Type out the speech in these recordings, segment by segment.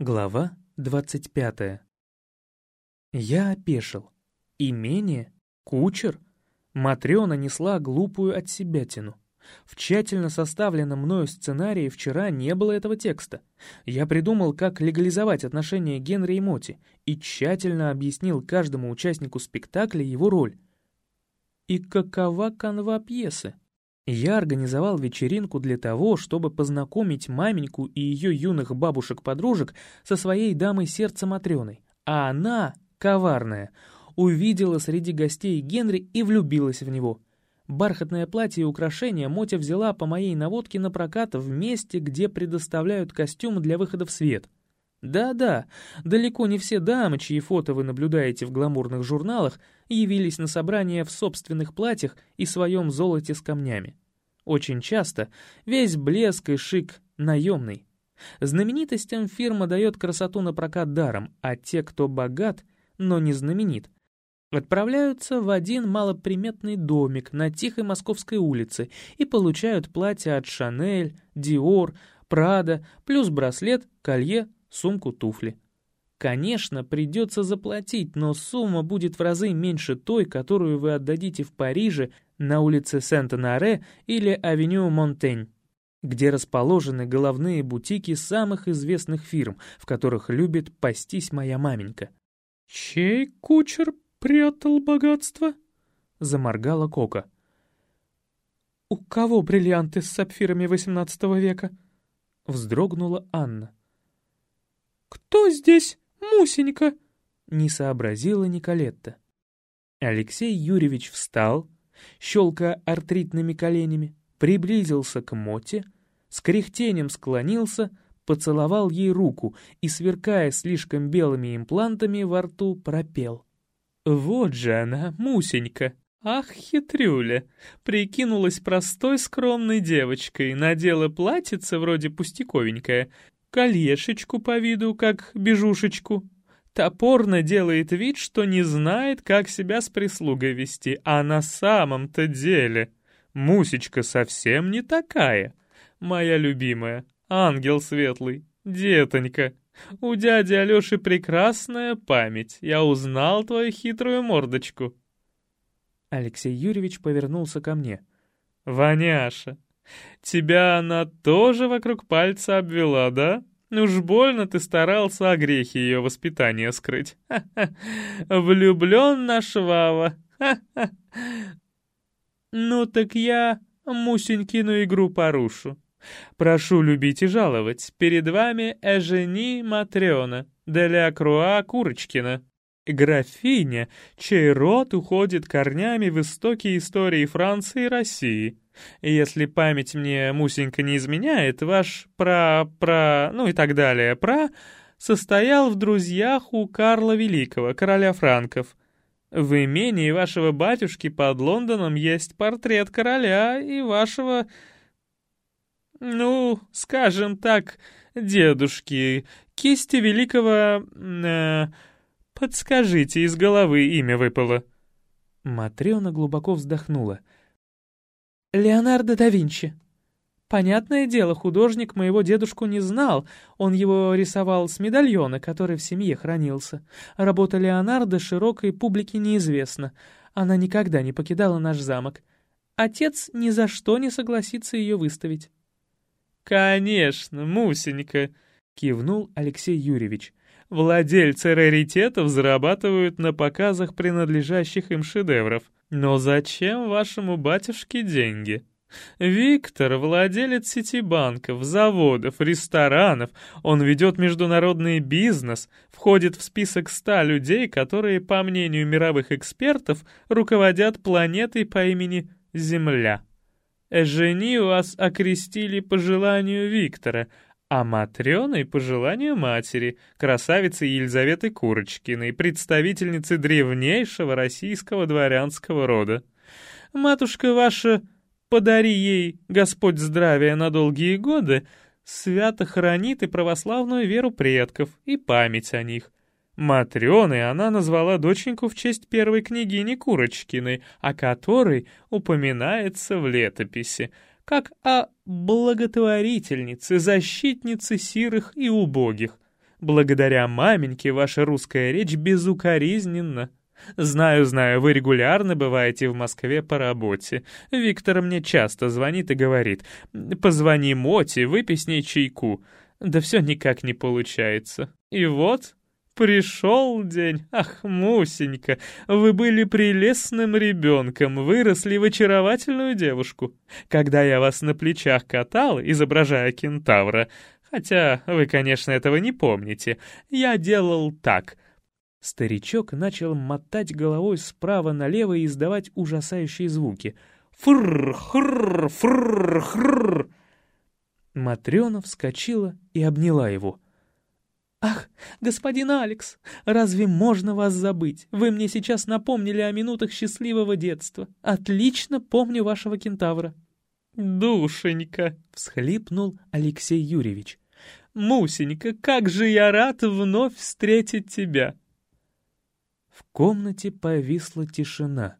Глава 25. Я опешил. Имение? Кучер? Матрёна несла глупую от себя тяну. В тщательно составленном мною сценарии вчера не было этого текста. Я придумал, как легализовать отношения Генри и Моти, и тщательно объяснил каждому участнику спектакля его роль. И какова канва пьесы? Я организовал вечеринку для того, чтобы познакомить маменьку и ее юных бабушек-подружек со своей дамой сердца Матрёной. А она, коварная, увидела среди гостей Генри и влюбилась в него. Бархатное платье и украшения Мотя взяла по моей наводке на прокат в месте, где предоставляют костюмы для выхода в свет. Да-да, далеко не все дамы, чьи фото вы наблюдаете в гламурных журналах, явились на собрание в собственных платьях и своем золоте с камнями. Очень часто весь блеск и шик наемный. Знаменитостям фирма дает красоту на прокат даром, а те, кто богат, но не знаменит, отправляются в один малоприметный домик на тихой московской улице и получают платья от Шанель, Диор, Прада, плюс браслет, колье, сумку, туфли. Конечно, придется заплатить, но сумма будет в разы меньше той, которую вы отдадите в Париже на улице Сент-Анаре или авеню Монтень, где расположены головные бутики самых известных фирм, в которых любит пастись моя маменька. «Чей кучер прятал богатство?» — заморгала Кока. «У кого бриллианты с сапфирами XVIII века?» — вздрогнула Анна. «Кто здесь Мусенька?» — не сообразила Николетта. Алексей Юрьевич встал, щелкая артритными коленями, приблизился к Моте, с кряхтением склонился, поцеловал ей руку и, сверкая слишком белыми имплантами во рту, пропел. «Вот же она, Мусенька!» Ах, хитрюля! Прикинулась простой скромной девочкой, надела платьице вроде пустяковенькое, кольешечку по виду, как бежушечку. Топорно делает вид, что не знает, как себя с прислугой вести, а на самом-то деле Мусечка совсем не такая. Моя любимая, ангел светлый, детонька. У дяди Алёши прекрасная память, я узнал твою хитрую мордочку. Алексей Юрьевич повернулся ко мне. «Ваняша, Тебя она тоже вокруг пальца обвела, да? Уж больно ты старался о грехе ее воспитания скрыть. Ха-ха. Влюблен наш Вава. Ха-ха. Ну так я Мусенькину игру порушу. Прошу любить и жаловать. Перед вами Эжени Матрёна, Деля Круа Курочкина. Графиня, чей род уходит корнями в истоки истории Франции и России. Если память мне, Мусенька, не изменяет, ваш пра-пра, ну и так далее, пра, состоял в друзьях у Карла Великого, короля франков. В имении вашего батюшки под Лондоном есть портрет короля и вашего, ну, скажем так, дедушки, кисти великого... Э, подскажите, из головы имя выпало». Матрёна глубоко вздохнула — Леонардо да Винчи. Понятное дело, художник моего дедушку не знал, он его рисовал с медальона, который в семье хранился. Работа Леонардо широкой публике неизвестна, она никогда не покидала наш замок. Отец ни за что не согласится ее выставить. «Конечно, Мусенька!» — кивнул Алексей Юрьевич. «Владельцы раритетов зарабатывают на показах принадлежащих им шедевров. Но зачем вашему батюшке деньги? Виктор — владелец сети банков, заводов, ресторанов, он ведет международный бизнес, входит в список ста людей, которые, по мнению мировых экспертов, руководят планетой по имени Земля. Жени вас окрестили по желанию Виктора, а Матрёной по желанию матери, красавицы Елизаветы Курочкиной, представительницы древнейшего российского дворянского рода. Матушка ваша, подари ей, Господь здравия на долгие годы, свято хранит и православную веру предков, и память о них. Матрёной она назвала доченьку в честь первой княгини Курочкиной, о которой упоминается в летописи — как о благотворительнице, защитнице сирых и убогих. Благодаря маменьке ваша русская речь безукоризненна. Знаю, знаю, вы регулярно бываете в Москве по работе. Виктор мне часто звонит и говорит, «Позвони Моте, выпей с ней чайку». Да все никак не получается. И вот Пришел день. Ах, Мусенька, вы были прелестным ребенком, выросли в очаровательную девушку. Когда я вас на плечах катал, изображая кентавра, хотя вы, конечно, этого не помните, я делал так. Старичок начал мотать головой справа налево и издавать ужасающие звуки. Фррр, хррр, фррр, хррр. Матрена вскочила и обняла его — «Ах, господин Алекс, разве можно вас забыть? Вы мне сейчас напомнили о минутах счастливого детства. Отлично помню вашего кентавра». «Душенька!» — всхлипнул Алексей Юрьевич. «Мусенька, как же я рад вновь встретить тебя!» В комнате повисла тишина.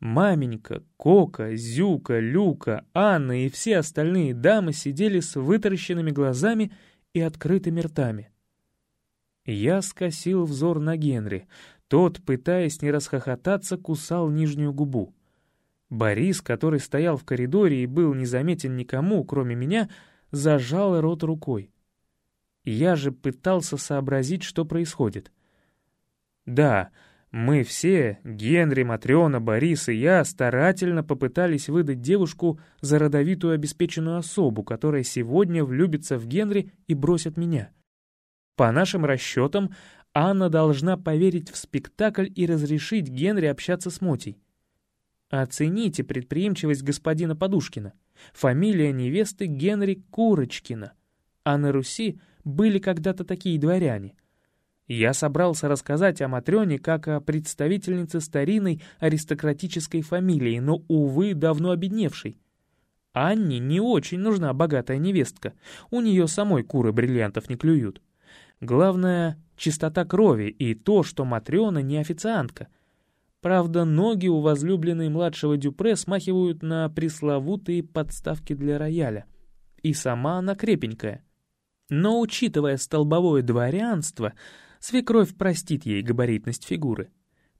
Маменька, Кока, Зюка, Люка, Анна и все остальные дамы сидели с вытаращенными глазами и открытыми ртами. Я скосил взор на Генри. Тот, пытаясь не расхохотаться, кусал нижнюю губу. Борис, который стоял в коридоре и был незаметен никому, кроме меня, зажал рот рукой. Я же пытался сообразить, что происходит. Да, мы все, Генри, Матрёна, Борис и я, старательно попытались выдать девушку за родовитую обеспеченную особу, которая сегодня влюбится в Генри и бросит меня — по нашим расчетам, Анна должна поверить в спектакль и разрешить Генри общаться с Мотей. Оцените предприимчивость господина Подушкина. Фамилия невесты Генри Курочкина. А на Руси были когда-то такие дворяне. Я собрался рассказать о Матрёне как о представительнице старинной аристократической фамилии, но, увы, давно обедневшей. Анне не очень нужна богатая невестка, у нее самой куры бриллиантов не клюют. Главное — чистота крови и то, что Матрёна не официантка. Правда, ноги у возлюбленной младшего Дюпре смахивают на пресловутые подставки для рояля. И сама она крепенькая. Но, учитывая столбовое дворянство, свекровь простит ей габаритность фигуры.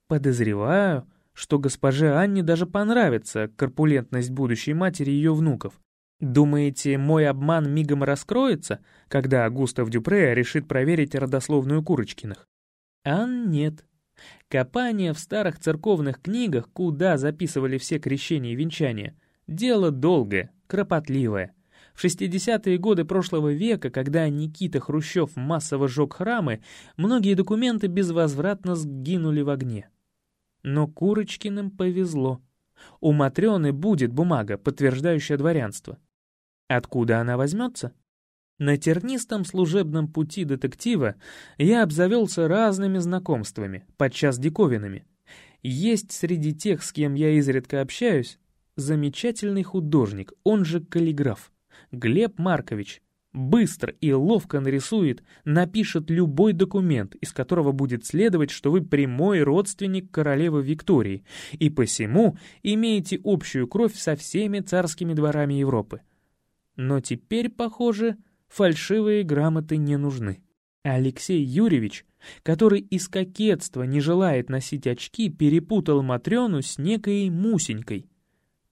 Подозреваю, что госпоже Анне даже понравится корпулентность будущей матери ее внуков. Думаете, мой обман мигом раскроется, когда Густав Дюпре решит проверить родословную Курочкиных? А нет. Копание в старых церковных книгах, куда записывали все крещения и венчания, дело долгое, кропотливое. В 60-е годы прошлого века, когда Никита Хрущев массово сжег храмы, многие документы безвозвратно сгинули в огне. Но Курочкиным повезло. У Матрёны будет бумага, подтверждающая дворянство. Откуда она возьмется? На тернистом служебном пути детектива я обзавелся разными знакомствами, подчас диковинами. Есть среди тех, с кем я изредка общаюсь, замечательный художник, он же каллиграф, Глеб Маркович. Быстро и ловко нарисует, напишет любой документ, из которого будет следовать, что вы прямой родственник королевы Виктории, и посему имеете общую кровь со всеми царскими дворами Европы. Но теперь, похоже, фальшивые грамоты не нужны. Алексей Юрьевич, который из кокетства не желает носить очки, перепутал Матрёну с некой Мусенькой.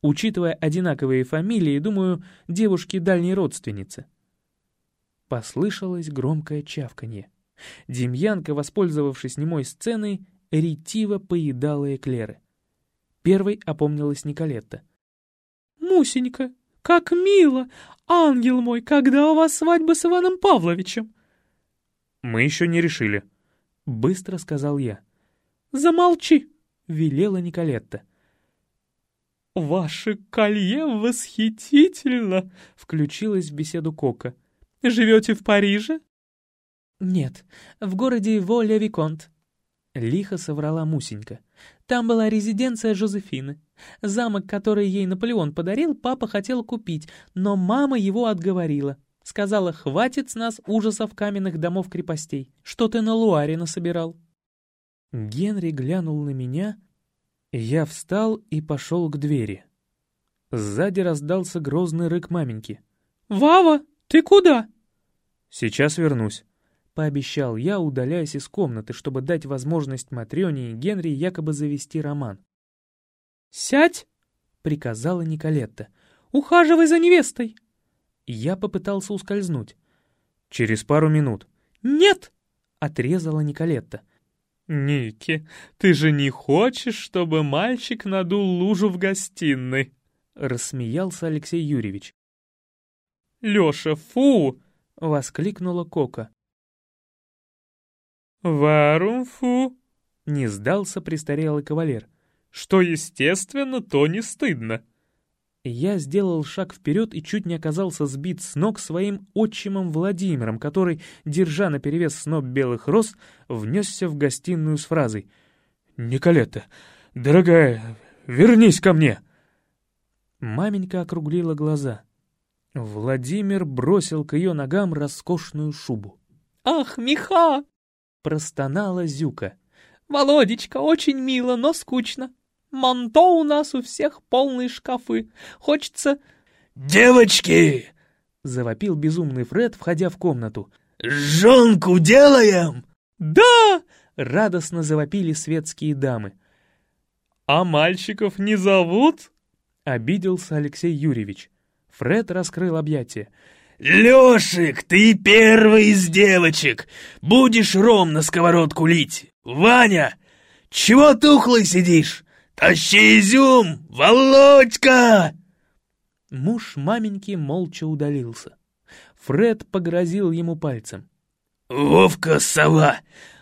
Учитывая одинаковые фамилии, думаю, девушки дальней родственницы. Послышалось громкое чавканье. Демьянка, воспользовавшись немой сценой, ретиво поедала эклеры. Первой опомнилась Николетта. «Мусенька, как мило! Ангел мой, когда у вас свадьба с Иваном Павловичем?» «Мы еще не решили», — быстро сказал я. «Замолчи!» — велела Николетта. «Ваше колье восхитительно!» — включилась в беседу Кока. «Живете в Париже?» «Нет, в городе Воля-Виконт», — лихо соврала Мусенька. «Там была резиденция Жозефины. Замок, который ей Наполеон подарил, папа хотел купить, но мама его отговорила. Сказала, хватит с нас ужасов каменных домов-крепостей. Что ты на Луаре насобирал?» Генри глянул на меня. Я встал и пошел к двери. Сзади раздался грозный рык маменьки. «Вава, ты куда?» «Сейчас вернусь». Пообещал я, удаляясь из комнаты, чтобы дать возможность Матрёне и Генри якобы завести роман. «Сядь!» — приказала Николетта. «Ухаживай за невестой!» Я попытался ускользнуть. «Через пару минут». «Нет!» — отрезала Николетта. «Ники, ты же не хочешь, чтобы мальчик надул лужу в гостиной?» — рассмеялся Алексей Юрьевич. «Лёша, фу!» — воскликнула Кока. «Варум фу!» — не сдался престарелый кавалер. «Что естественно, то не стыдно». Я сделал шаг вперед и чуть не оказался сбит с ног своим отчимом Владимиром, который, держа наперевес сноп белых роз, внесся в гостиную с фразой «Николетта, дорогая, вернись ко мне!» Маменька округлила глаза. Владимир бросил к ее ногам роскошную шубу. «Ах, меха!» — простонала Зюка. «Володечка, очень мило, но скучно. Манто у нас у всех полные шкафы. Хочется...» «Девочки!» — завопил безумный Фред, входя в комнату. «Жонку делаем!» «Да!» — радостно завопили светские дамы. «А мальчиков не зовут?» — обиделся Алексей Юрьевич. Фред раскрыл объятия. «Лешик, ты первый из девочек! Будешь ром на сковородку лить! Ваня, чего тухлый сидишь? «Тащи изюм, Володька!» Муж маменьки молча удалился. Фред погрозил ему пальцем. «Вовка, сова!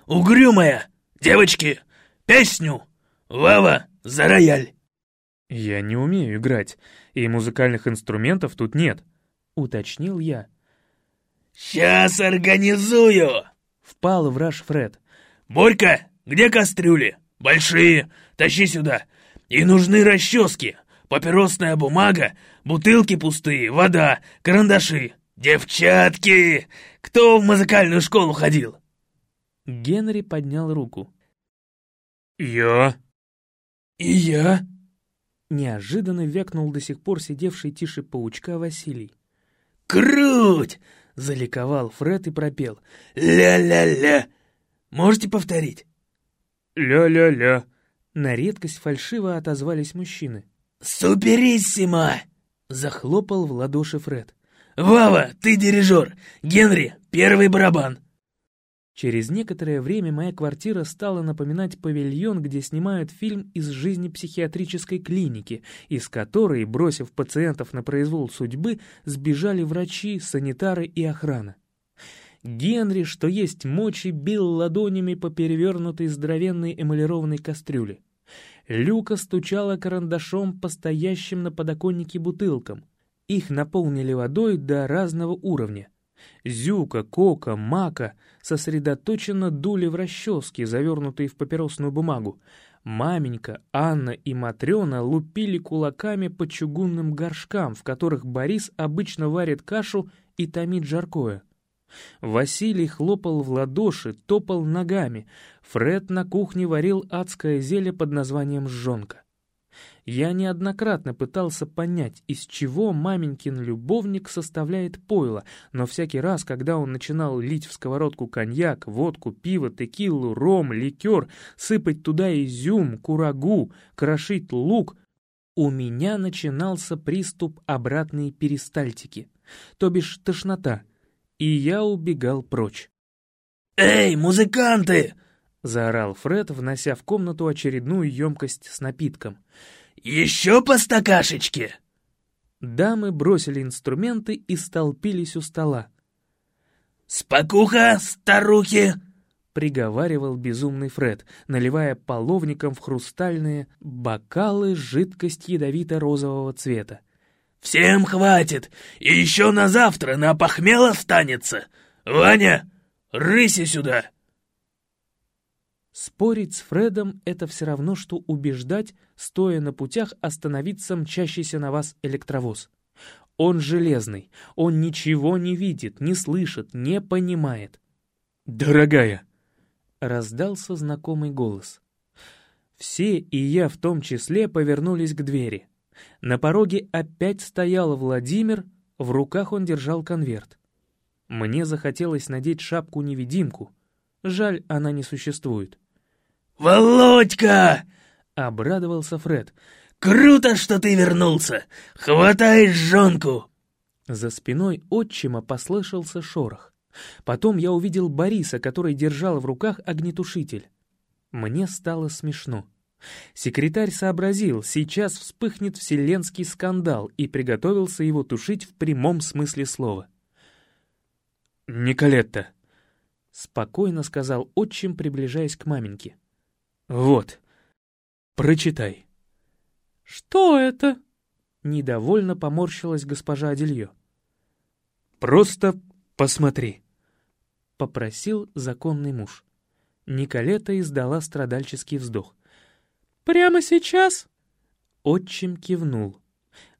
Угрюмая! Девочки, песню! Вава, за рояль!» «Я не умею играть, и музыкальных инструментов тут нет», — уточнил я. «Сейчас организую!» — впал в раж Фред. «Борька, где кастрюли? Большие, Тащи сюда. И нужны расчески, папиросная бумага, бутылки пустые, вода, карандаши. Девчатки! Кто в музыкальную школу ходил?» Генри поднял руку. «Я». «И я». Неожиданно вякнул до сих пор сидевший тише паучка Василий. «Круть!» — заликовал Фред и пропел. «Ля-ля-ля! Можете повторить?» «Ля-ля-ля!» На редкость фальшиво отозвались мужчины. «Супериссимо!» — захлопал в ладоши Фред. «Вава, ты дирижер! Генри, первый барабан!» Через некоторое время моя квартира стала напоминать павильон, где снимают фильм из жизни психиатрической клиники, из которой, бросив пациентов на произвол судьбы, сбежали врачи, санитары и охрана. Генри, что есть мочи, бил ладонями по перевернутой здоровенной эмалированной кастрюле. Люка стучала карандашом по стоящим на подоконнике бутылкам. Их наполнили водой до разного уровня. Зюка, Кока, Мака сосредоточенно дули в расчески, завернутые в папиросную бумагу. Маменька, Анна и Матрена лупили кулаками по чугунным горшкам, в которых Борис обычно варит кашу и томит жаркое. Василий хлопал в ладоши, топал ногами. Фред на кухне варил адское зелье под названием «жжонка». Я неоднократно пытался понять, из чего маменькин любовник составляет пойло, но всякий раз, когда он начинал лить в сковородку коньяк, водку, пиво, текилу, ром, ликер, сыпать туда изюм, курагу, крошить лук, у меня начинался приступ обратной перистальтики, то бишь тошнота — и я убегал прочь. «Эй, музыканты!» — заорал Фред, внося в комнату очередную емкость с напитком. «Еще по стакашечке!» Дамы бросили инструменты и столпились у стола. «Спокуха, старухи!» — приговаривал безумный Фред, наливая половником в хрустальные бокалы жидкость ядовито-розового цвета. Всем хватит, и еще на завтра на похмело останется. Ваня, рыси сюда!» Спорить с Фредом — это все равно, что убеждать, стоя на путях, остановиться мчащийся на вас электровоз. Он железный, он ничего не видит, не слышит, не понимает. «Дорогая!» — раздался знакомый голос. Все, и я в том числе, повернулись к двери. На пороге опять стоял Владимир, в руках он держал конверт. Мне захотелось надеть шапку-невидимку. Жаль, она не существует. «Володька!» — обрадовался Фред. «Круто, что ты вернулся! Хватай жонку!» За спиной отчима послышался шорох. Потом я увидел Бориса, который держал в руках огнетушитель. Мне стало смешно. Секретарь сообразил, сейчас вспыхнет вселенский скандал и приготовился его тушить в прямом смысле слова. «Николетта», — спокойно сказал отчим, приближаясь к маменьке. «Вот, прочитай». «Что это?» — недовольно поморщилась госпожа Аделье. «Просто посмотри», — попросил законный муж. Николета издала страдальческий вздох. «Прямо сейчас?» Отчим кивнул.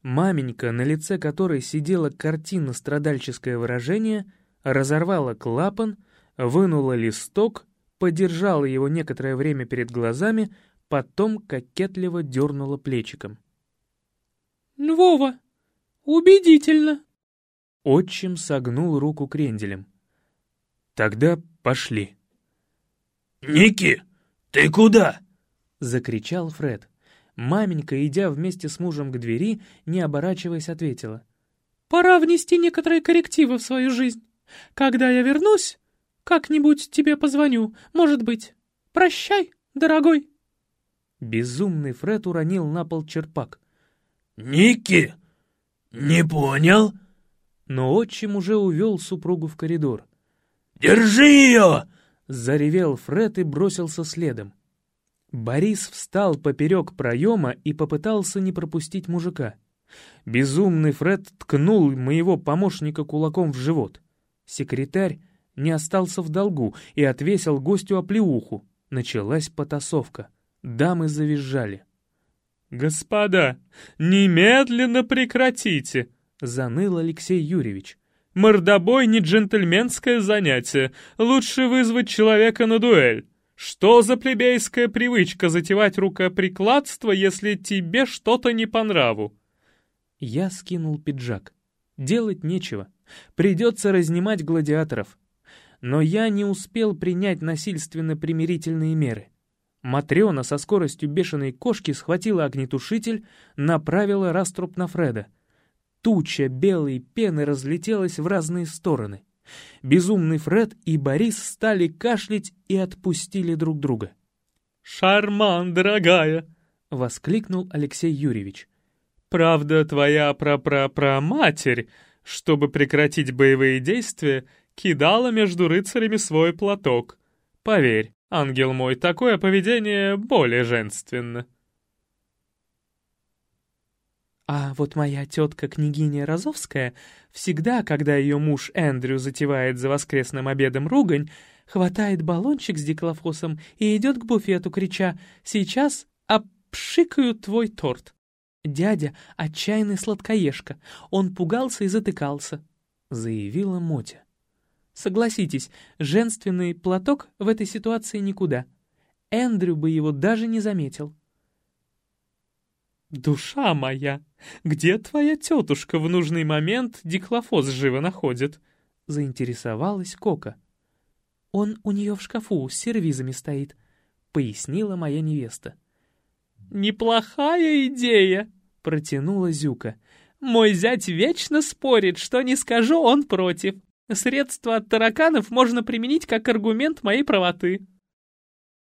Маменька, на лице которой сидела картина страдальческое выражение, разорвала клапан, вынула листок, подержала его некоторое время перед глазами, потом кокетливо дернула плечиком. «Вова, убедительно!» Отчим согнул руку кренделем. «Тогда пошли». «Ники, ты куда?» — закричал Фред. Маменька, идя вместе с мужем к двери, не оборачиваясь, ответила. «Пора внести некоторые коррективы в свою жизнь. Когда я вернусь, как-нибудь тебе позвоню, может быть. Прощай, дорогой!» Безумный Фред уронил на пол черпак. «Ники, не понял?» Но отчим уже увел супругу в коридор. «Держи ее!» — заревел Фред и бросился следом. Борис встал поперек проема и попытался не пропустить мужика. Безумный Фред ткнул моего помощника кулаком в живот. Секретарь не остался в долгу и отвесил гостю оплеуху. Началась потасовка. Дамы завизжали. «Господа, немедленно прекратите!» — заныл Алексей Юрьевич. «Мордобой не джентльменское занятие. Лучше вызвать человека на дуэль. Что за плебейская привычка затевать рукоприкладство, если тебе что-то не по нраву?» Я скинул пиджак. Делать нечего. Придется разнимать гладиаторов. Но я не успел принять насильственно-примирительные меры. Матрена со скоростью бешеной кошки схватила огнетушитель, направила раструб на Фреда. Туча белой пены разлетелась в разные стороны. Безумный Фред и Борис стали кашлять и отпустили друг друга. «Шарман, дорогая!» — воскликнул Алексей Юрьевич. «Правда, твоя прапрапраматерь, чтобы прекратить боевые действия, кидала между рыцарями свой платок. Поверь, ангел мой, такое поведение более женственно». А вот моя тетка княгиня Розовская всегда, когда ее муж Эндрю затевает за воскресным обедом ругань, хватает баллончик с диклофосом и идет к буфету, крича «Сейчас обшикаю твой торт». Дядя — отчаянный сладкоежка, он пугался и затыкался, — заявила Мотя. Согласитесь, женственный платок в этой ситуации никуда. Эндрю бы его даже не заметил. «Душа моя, где твоя тетушка в нужный момент диклофос живо находит?» — заинтересовалась Кока. «Он у нее в шкафу с сервизами стоит», — пояснила моя невеста. «Неплохая идея!» — протянула Зюка. «Мой зять вечно спорит, что не скажу, он против. Средства от тараканов можно применить как аргумент моей правоты».